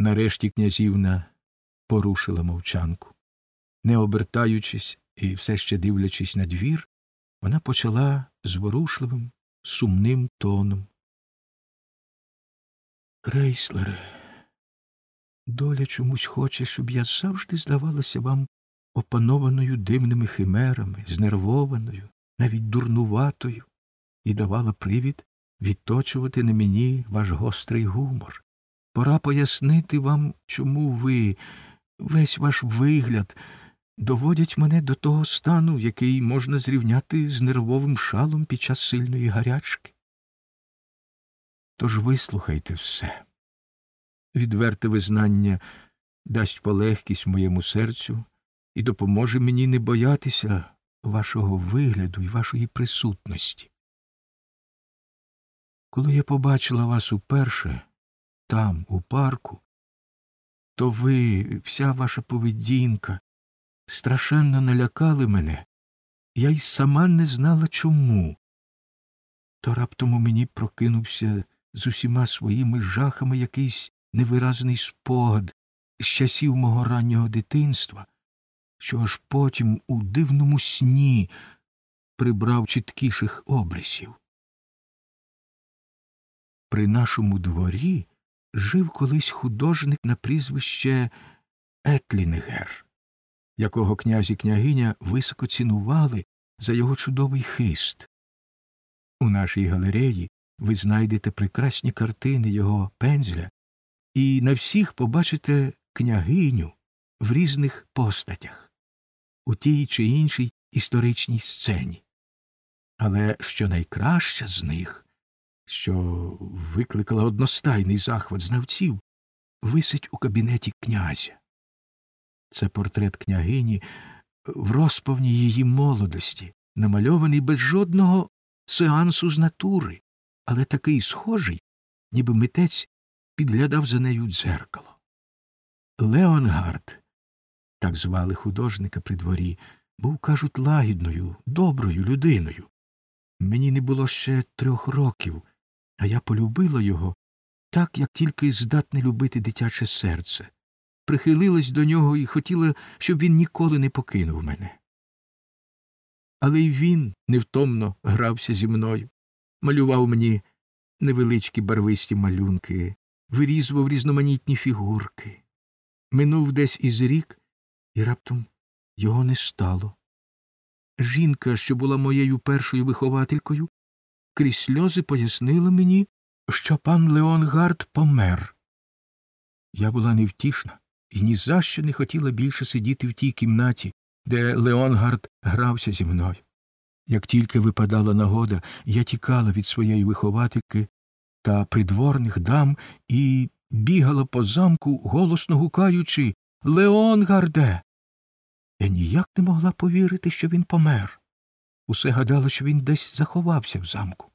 Нарешті князівна порушила мовчанку. Не обертаючись і все ще дивлячись на двір, вона почала зворушливим, сумним тоном. Крейслере, доля чомусь хоче, щоб я завжди здавалася вам опанованою дивними химерами, знервованою, навіть дурнуватою, і давала привід відточувати на мені ваш гострий гумор. Пора пояснити вам, чому ви, весь ваш вигляд, доводять мене до того стану, який можна зрівняти з нервовим шалом під час сильної гарячки. Тож вислухайте все. Відверте визнання дасть полегкість моєму серцю і допоможе мені не боятися вашого вигляду і вашої присутності. Коли я побачила вас уперше там, у парку, то ви, вся ваша поведінка, страшенно налякали мене, я й сама не знала чому. То раптом у мені прокинувся з усіма своїми жахами якийсь невиразний спогад з часів мого раннього дитинства, що аж потім у дивному сні прибрав чіткіших обрисів. При нашому дворі жив колись художник на прізвище Етлінгер, якого князь і княгиня високо цінували за його чудовий хист. У нашій галереї ви знайдете прекрасні картини його пензля і на всіх побачите княгиню в різних постатях, у тій чи іншій історичній сцені. Але що найкраще з них, що викликала одностайний захват знавців, висить у кабінеті князя. Це портрет княгині в розповні її молодості, намальований без жодного сеансу з натури, але такий схожий, ніби митець підглядав за нею дзеркало. Леонгард, так звали художника при дворі, був, кажуть, лагідною, доброю людиною. Мені не було ще трьох років, а я полюбила його так, як тільки здатне любити дитяче серце, прихилилась до нього і хотіла, щоб він ніколи не покинув мене. Але й він невтомно грався зі мною, малював мені невеличкі барвисті малюнки, вирізував різноманітні фігурки. Минув десь із рік, і раптом його не стало. Жінка, що була моєю першою вихователькою, крізь сльози пояснила мені, що пан Леонгард помер. Я була невтішна і ні за що не хотіла більше сидіти в тій кімнаті, де Леонгард грався зі мною. Як тільки випадала нагода, я тікала від своєї виховательки та придворних дам і бігала по замку, голосно гукаючи Леонгарде. Я ніяк не могла повірити, що він помер. Усе гадало, що він десь заховався в замку.